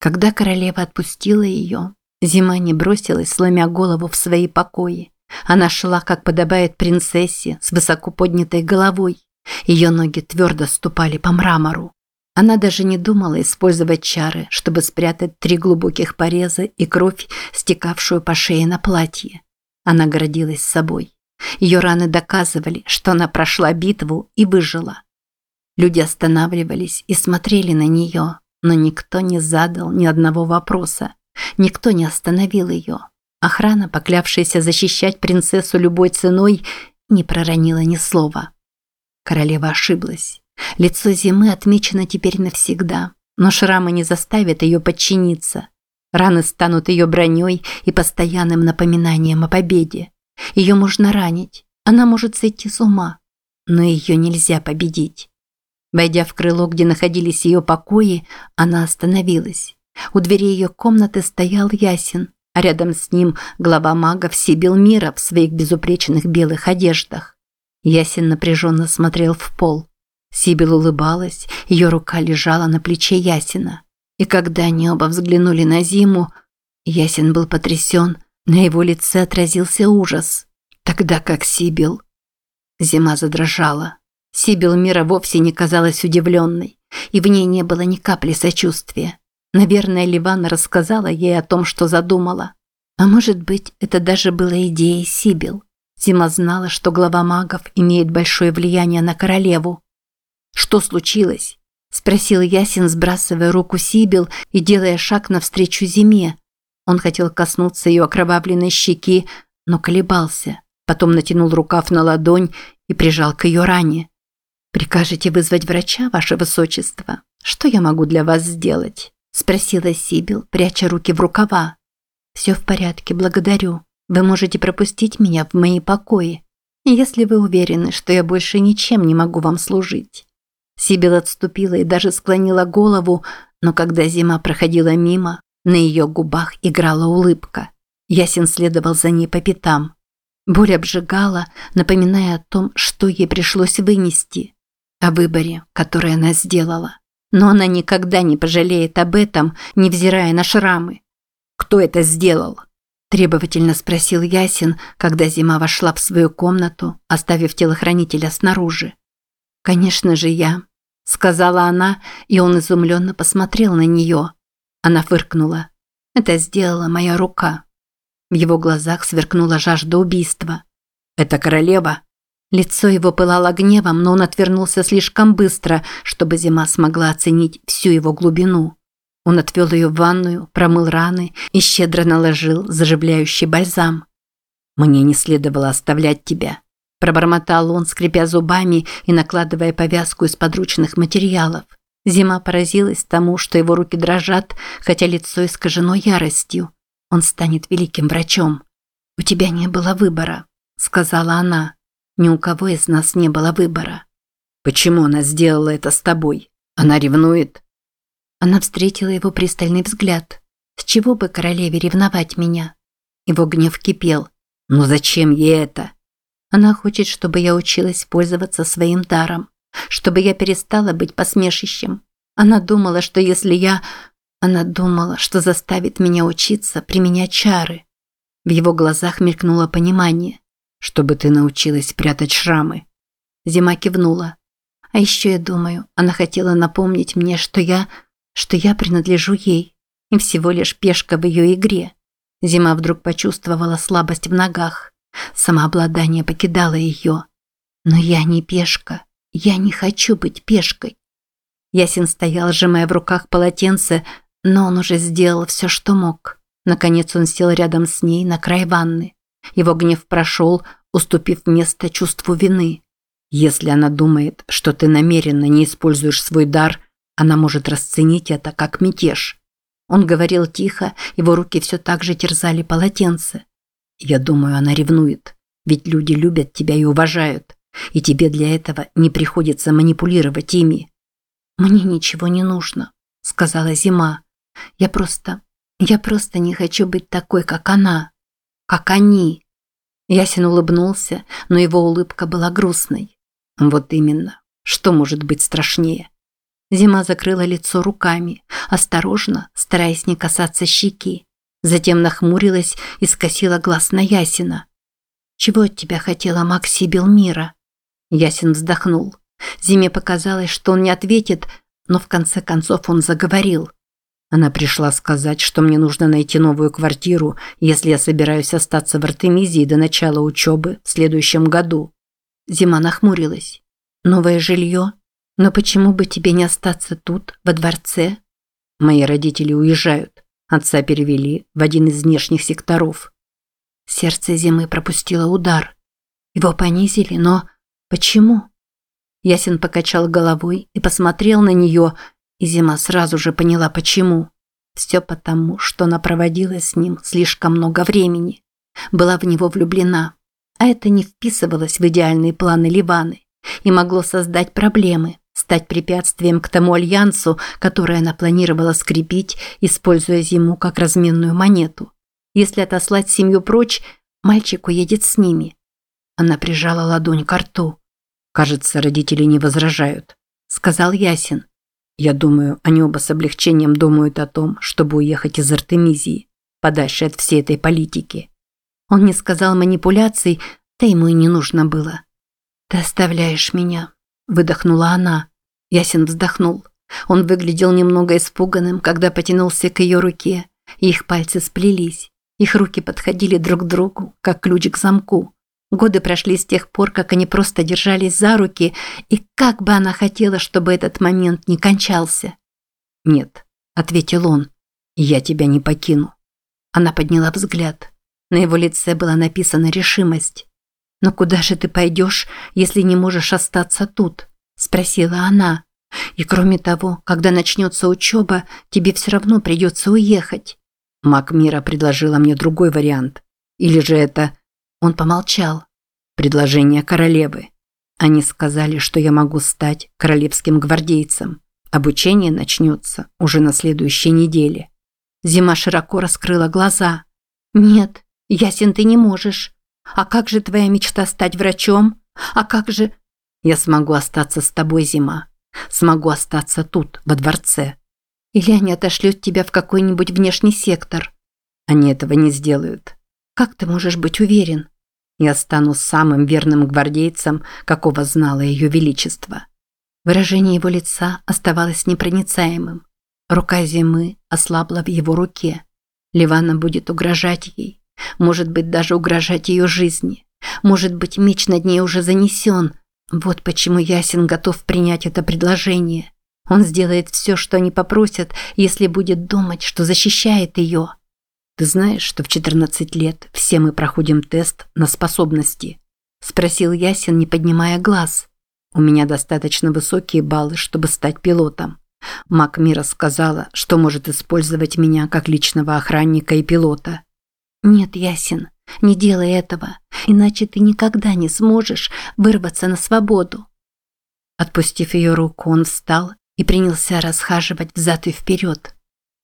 Когда королева отпустила ее, зима не бросилась, сломя голову в свои покои. Она шла, как подобает принцессе, с высоко поднятой головой. Ее ноги твердо ступали по мрамору. Она даже не думала использовать чары, чтобы спрятать три глубоких пореза и кровь, стекавшую по шее на платье. Она гордилась собой. Ее раны доказывали, что она прошла битву и выжила. Люди останавливались и смотрели на нее, но никто не задал ни одного вопроса. Никто не остановил ее. Охрана, поклявшаяся защищать принцессу любой ценой, не проронила ни слова. Королева ошиблась. Лицо зимы отмечено теперь навсегда, но шрамы не заставят ее подчиниться. Раны станут ее броней и постоянным напоминанием о победе. Ее можно ранить, она может сойти с ума, но ее нельзя победить. Войдя в крыло, где находились ее покои, она остановилась. У двери ее комнаты стоял Ясин, а рядом с ним глава магов Сибил Мира в своих безупречных белых одеждах. Ясин напряженно смотрел в пол. Сибил улыбалась, ее рука лежала на плече Ясина. И когда они оба взглянули на Зиму, Ясин был потрясен, на его лице отразился ужас. Тогда как Сибил... Зима задрожала. Сибил Мира вовсе не казалась удивленной, и в ней не было ни капли сочувствия. Наверное, Ливана рассказала ей о том, что задумала. А может быть, это даже была идеей Сибил. Зима знала, что глава магов имеет большое влияние на королеву. «Что случилось?» – спросил Ясин, сбрасывая руку Сибил и делая шаг навстречу Зиме. Он хотел коснуться ее окровавленной щеки, но колебался. Потом натянул рукав на ладонь и прижал к ее ране. «Прикажете вызвать врача, ваше высочество? Что я могу для вас сделать?» – спросила Сибил, пряча руки в рукава. «Все в порядке, благодарю. Вы можете пропустить меня в мои покои, если вы уверены, что я больше ничем не могу вам служить». Сибил отступила и даже склонила голову, но когда зима проходила мимо, на ее губах играла улыбка. Ясен следовал за ней по пятам. Боль обжигала, напоминая о том, что ей пришлось вынести о выборе, который она сделала. Но она никогда не пожалеет об этом, невзирая на шрамы. «Кто это сделал?» – требовательно спросил Ясин, когда зима вошла в свою комнату, оставив телохранителя снаружи. «Конечно же я», – сказала она, и он изумленно посмотрел на нее. Она фыркнула. «Это сделала моя рука». В его глазах сверкнула жажда убийства. «Это королева?» Лицо его пылало гневом, но он отвернулся слишком быстро, чтобы зима смогла оценить всю его глубину. Он отвел ее в ванную, промыл раны и щедро наложил заживляющий бальзам. «Мне не следовало оставлять тебя», – пробормотал он, скрипя зубами и накладывая повязку из подручных материалов. Зима поразилась тому, что его руки дрожат, хотя лицо искажено яростью. Он станет великим врачом. «У тебя не было выбора», – сказала она. Ни у кого из нас не было выбора. Почему она сделала это с тобой? Она ревнует? Она встретила его пристальный взгляд. С чего бы королеве ревновать меня? Его гнев кипел. Но зачем ей это? Она хочет, чтобы я училась пользоваться своим даром, чтобы я перестала быть посмешищем. Она думала, что если я... Она думала, что заставит меня учиться применять чары. В его глазах мелькнуло понимание чтобы ты научилась прятать шрамы. Зима кивнула. А еще я думаю, она хотела напомнить мне, что я, что я принадлежу ей, и всего лишь пешка в ее игре. Зима вдруг почувствовала слабость в ногах. Самообладание покидало ее. Но я не пешка. Я не хочу быть пешкой. Ясин стоял, сжимая в руках полотенце, но он уже сделал все, что мог. Наконец он сел рядом с ней на край ванны. Его гнев прошел, уступив место чувству вины. Если она думает, что ты намеренно не используешь свой дар, она может расценить это как мятеж. Он говорил тихо, его руки все так же терзали полотенце. Я думаю, она ревнует, ведь люди любят тебя и уважают, и тебе для этого не приходится манипулировать ими. Мне ничего не нужно, сказала Зима. Я просто, я просто не хочу быть такой, как она как они. Ясен улыбнулся, но его улыбка была грустной. Вот именно. Что может быть страшнее? Зима закрыла лицо руками, осторожно, стараясь не касаться щеки. Затем нахмурилась и скосила глаз на Ясина. «Чего от тебя хотела Макси Белмира?» Ясин вздохнул. Зиме показалось, что он не ответит, но в конце концов он заговорил. Она пришла сказать, что мне нужно найти новую квартиру, если я собираюсь остаться в Артемизии до начала учебы в следующем году. Зима нахмурилась. «Новое жилье? Но почему бы тебе не остаться тут, во дворце?» Мои родители уезжают. Отца перевели в один из внешних секторов. Сердце Зимы пропустило удар. Его понизили, но почему? Ясен покачал головой и посмотрел на нее, и Зима сразу же поняла, почему. Все потому, что она проводила с ним слишком много времени. Была в него влюблена. А это не вписывалось в идеальные планы Ливаны и могло создать проблемы, стать препятствием к тому альянсу, который она планировала скрепить, используя Зиму как разменную монету. Если отослать семью прочь, мальчик уедет с ними. Она прижала ладонь к рту. «Кажется, родители не возражают», – сказал Ясин. Я думаю, они оба с облегчением думают о том, чтобы уехать из Артемизии, подальше от всей этой политики. Он не сказал манипуляций, да ему и не нужно было. «Ты оставляешь меня», – выдохнула она. Ясен вздохнул. Он выглядел немного испуганным, когда потянулся к ее руке, их пальцы сплелись. Их руки подходили друг к другу, как ключ к замку. Годы прошли с тех пор, как они просто держались за руки, и как бы она хотела, чтобы этот момент не кончался. «Нет», – ответил он, – «я тебя не покину». Она подняла взгляд. На его лице была написана решимость. «Но куда же ты пойдешь, если не можешь остаться тут?» – спросила она. «И кроме того, когда начнется учеба, тебе все равно придется уехать». Мак Мира предложила мне другой вариант. Или же это он помолчал. Предложение королевы. Они сказали, что я могу стать королевским гвардейцем. Обучение начнется уже на следующей неделе. Зима широко раскрыла глаза. «Нет, ясен ты не можешь. А как же твоя мечта стать врачом? А как же...» «Я смогу остаться с тобой, Зима. Смогу остаться тут, во дворце. Или они отошлют тебя в какой-нибудь внешний сектор?» «Они этого не сделают. Как ты можешь быть уверен? Я стану самым верным гвардейцем, какого знало ее величество. Выражение его лица оставалось непроницаемым. Рука зимы ослабла в его руке. Ливана будет угрожать ей. Может быть, даже угрожать ее жизни. Может быть, меч над ней уже занесен. Вот почему Ясин готов принять это предложение. Он сделает все, что они попросят, если будет думать, что защищает ее. Ты знаешь, что в 14 лет все мы проходим тест на способности? Спросил Ясин, не поднимая глаз. У меня достаточно высокие баллы, чтобы стать пилотом. Мак Мира сказала, что может использовать меня как личного охранника и пилота. Нет, Ясин, не делай этого, иначе ты никогда не сможешь вырваться на свободу. Отпустив ее руку, он встал и принялся расхаживать взад и вперед.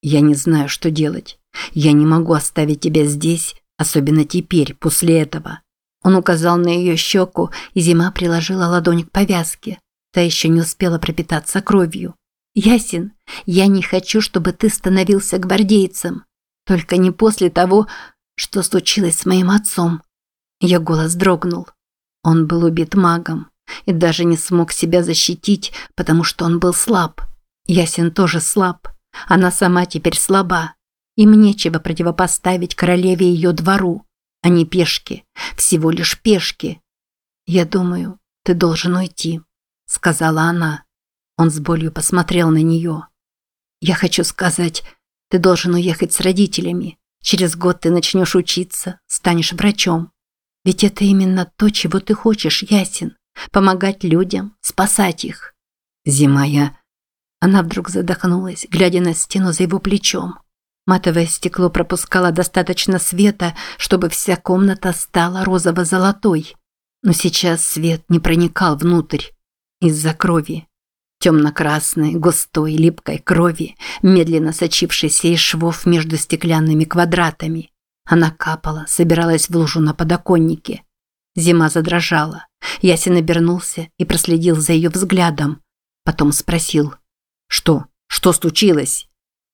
Я не знаю, что делать. Я не могу оставить тебя здесь, особенно теперь, после этого. Он указал на ее щеку, и зима приложила ладонь к повязке. Та еще не успела пропитаться кровью. «Ясен, я не хочу, чтобы ты становился гвардейцем. Только не после того, что случилось с моим отцом». Ее голос дрогнул. Он был убит магом и даже не смог себя защитить, потому что он был слаб. Ясен тоже слаб. Она сама теперь слаба. Им нечего противопоставить королеве и ее двору. Они пешки, всего лишь пешки. «Я думаю, ты должен уйти», – сказала она. Он с болью посмотрел на нее. «Я хочу сказать, ты должен уехать с родителями. Через год ты начнешь учиться, станешь врачом. Ведь это именно то, чего ты хочешь, Ясин. Помогать людям, спасать их». «Зима, я...» Она вдруг задохнулась, глядя на стену за его плечом. Матовое стекло пропускало достаточно света, чтобы вся комната стала розово-золотой. Но сейчас свет не проникал внутрь. Из-за крови. Темно-красной, густой, липкой крови, медленно сочившейся из швов между стеклянными квадратами. Она капала, собиралась в лужу на подоконнике. Зима задрожала. Ясен обернулся и проследил за ее взглядом. Потом спросил. Что? Что случилось?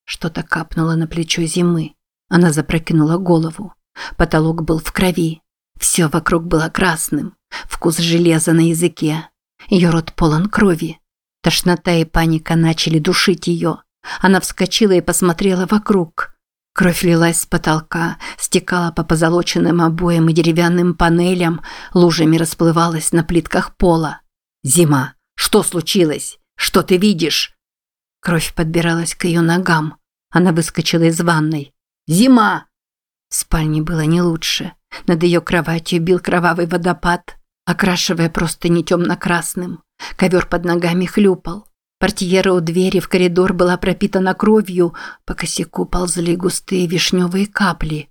Что-то капнуло на плечо зимы. Она запрокинула голову. Потолок был в крови. Все вокруг было красным. Вкус железа на языке. Ее рот полон крови. Тошнота и паника начали душить ее. Она вскочила и посмотрела вокруг. Кровь лилась с потолка, стекала по позолоченным обоям и деревянным панелям, лужами расплывалась на плитках пола. «Зима, что случилось? Что ты видишь?» Кровь подбиралась к ее ногам. Она выскочила из ванной. «Зима!» В спальне было не лучше. Над ее кроватью бил кровавый водопад, окрашивая просто не темно-красным. Ковер под ногами хлюпал. Портьера у двери в коридор была пропитана кровью, по косяку ползли густые вишневые капли.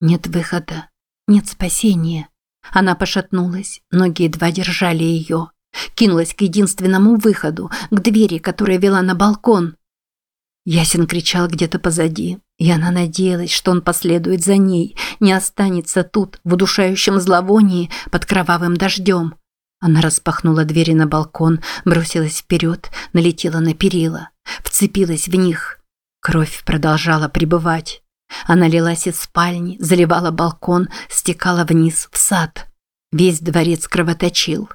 Нет выхода, нет спасения. Она пошатнулась, ноги едва держали ее. Кинулась к единственному выходу, к двери, которая вела на балкон. Ясен кричал где-то позади, и она надеялась, что он последует за ней, не останется тут, в удушающем зловонии, под кровавым дождем. Она распахнула двери на балкон, бросилась вперед, налетела на перила, вцепилась в них. Кровь продолжала пребывать. Она лилась из спальни, заливала балкон, стекала вниз в сад. Весь дворец кровоточил.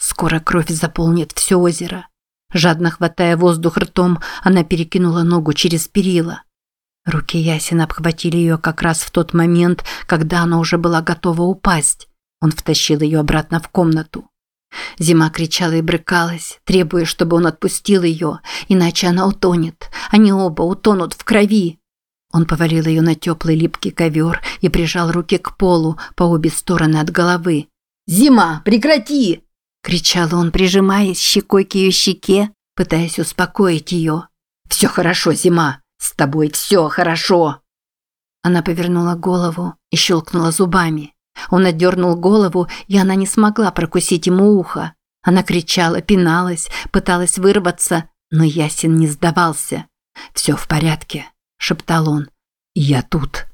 Скоро кровь заполнит все озеро. Жадно хватая воздух ртом, она перекинула ногу через перила. Руки Ясина обхватили ее как раз в тот момент, когда она уже была готова упасть. Он втащил ее обратно в комнату. Зима кричала и брыкалась, требуя, чтобы он отпустил ее, иначе она утонет. Они оба утонут в крови. Он повалил ее на теплый липкий ковер и прижал руки к полу по обе стороны от головы. «Зима, прекрати!» – кричал он, прижимаясь щекой к ее щеке, пытаясь успокоить ее. «Все хорошо, Зима! С тобой все хорошо!» Она повернула голову и щелкнула зубами. Он отдернул голову, и она не смогла прокусить ему ухо. Она кричала, пиналась, пыталась вырваться, но Ясин не сдавался. «Все в порядке», – шептал он. «Я тут».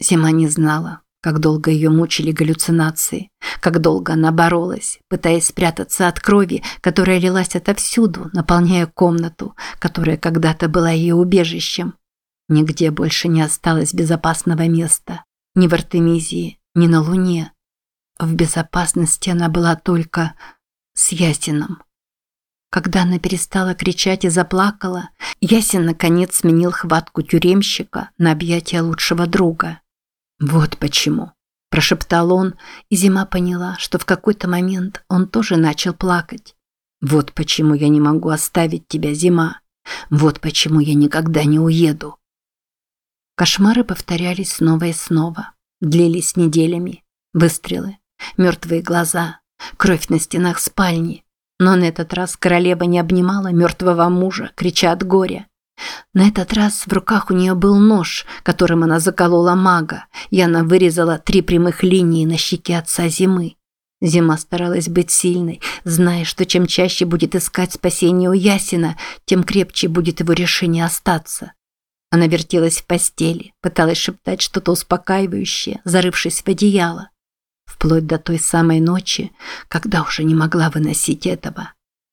Зима не знала, как долго ее мучили галлюцинации, как долго она боролась, пытаясь спрятаться от крови, которая лилась отовсюду, наполняя комнату, которая когда-то была ее убежищем. Нигде больше не осталось безопасного места. Ни в Артемизии, ни на Луне. В безопасности она была только с Ясином. Когда она перестала кричать и заплакала, Ясин наконец сменил хватку тюремщика на объятия лучшего друга. «Вот почему», – прошептал он, и Зима поняла, что в какой-то момент он тоже начал плакать. «Вот почему я не могу оставить тебя, Зима. Вот почему я никогда не уеду». Кошмары повторялись снова и снова длились неделями. Выстрелы, мертвые глаза, кровь на стенах спальни. Но на этот раз королева не обнимала мертвого мужа, крича от горя. На этот раз в руках у нее был нож, которым она заколола мага, и она вырезала три прямых линии на щеке отца зимы. Зима старалась быть сильной, зная, что чем чаще будет искать спасение у Ясина, тем крепче будет его решение остаться. Она вертелась в постели, пыталась шептать что-то успокаивающее, зарывшись в одеяло. Вплоть до той самой ночи, когда уже не могла выносить этого.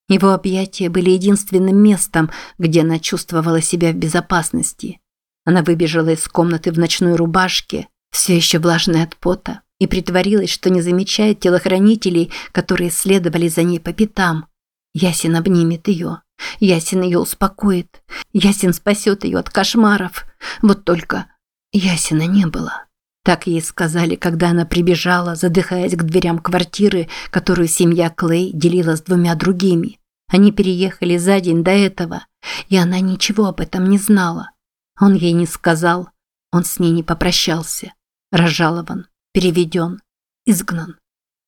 Его объятия были единственным местом, где она чувствовала себя в безопасности. Она выбежала из комнаты в ночной рубашке, все еще влажной от пота, и притворилась, что не замечает телохранителей, которые следовали за ней по пятам. Ясен обнимет ее. Ясен ее успокоит. Ясен спасет ее от кошмаров. Вот только Ясена не было. Так ей сказали, когда она прибежала, задыхаясь к дверям квартиры, которую семья Клей делила с двумя другими. Они переехали за день до этого, и она ничего об этом не знала. Он ей не сказал, он с ней не попрощался. Разжалован, переведен, изгнан.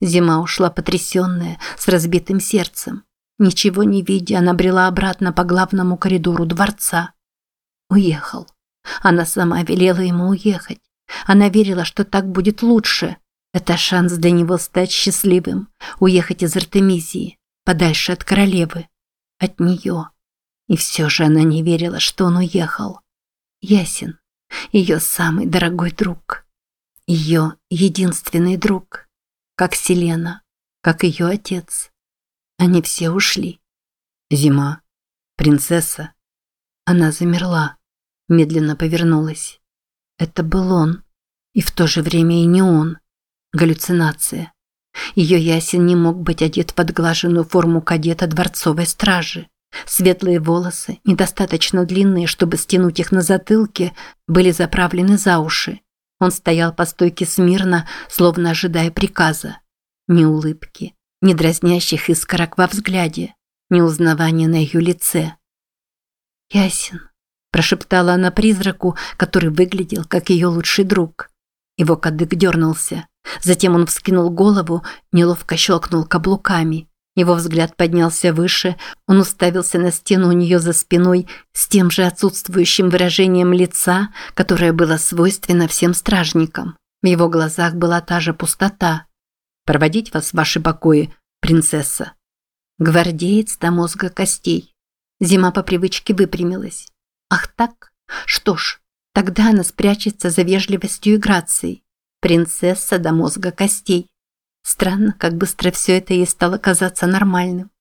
Зима ушла потрясенная, с разбитым сердцем. Ничего не видя, она брела обратно по главному коридору дворца. Уехал. Она сама велела ему уехать. Она верила, что так будет лучше. Это шанс для него стать счастливым, уехать из Артемизии, подальше от королевы, от нее. И все же она не верила, что он уехал. Ясен, ее самый дорогой друг. Ее единственный друг. Как Селена, как ее отец. Они все ушли. Зима. Принцесса. Она замерла, медленно повернулась. Это был он, и в то же время и не он. Галлюцинация. Ее ясен не мог быть одет в отглаженную форму кадета дворцовой стражи. Светлые волосы, недостаточно длинные, чтобы стянуть их на затылке, были заправлены за уши. Он стоял по стойке смирно, словно ожидая приказа. Ни улыбки, ни дразнящих искорок во взгляде, ни узнавания на ее лице. «Ясен», – прошептала она призраку, который выглядел как ее лучший друг. Его кадык дернулся. Затем он вскинул голову, неловко щелкнул каблуками. Его взгляд поднялся выше, он уставился на стену у нее за спиной с тем же отсутствующим выражением лица, которое было свойственно всем стражникам. В его глазах была та же пустота. «Проводить вас в ваши покои, принцесса?» Гвардеец до мозга костей. Зима по привычке выпрямилась. «Ах так? Что ж, тогда она спрячется за вежливостью и грацией. Принцесса до мозга костей. Странно, как быстро все это ей стало казаться нормальным.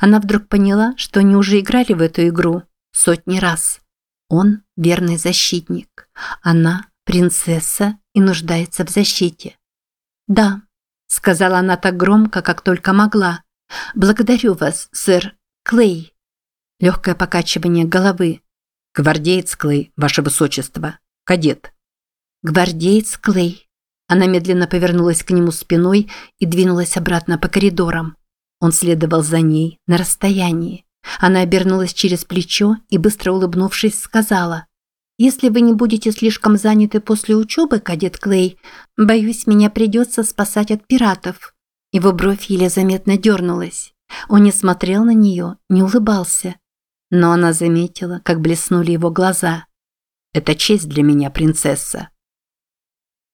Она вдруг поняла, что они уже играли в эту игру сотни раз. Он – верный защитник. Она – принцесса и нуждается в защите. «Да», – сказала она так громко, как только могла. «Благодарю вас, сэр Клей». Легкое покачивание головы. «Гвардеец Клей, ваше высочество. Кадет». «Гвардеец Клей». Она медленно повернулась к нему спиной и двинулась обратно по коридорам. Он следовал за ней на расстоянии. Она обернулась через плечо и, быстро улыбнувшись, сказала, «Если вы не будете слишком заняты после учебы, кадет Клей, боюсь, меня придется спасать от пиратов». Его бровь еле заметно дернулась. Он не смотрел на нее, не улыбался. Но она заметила, как блеснули его глаза. «Это честь для меня, принцесса»,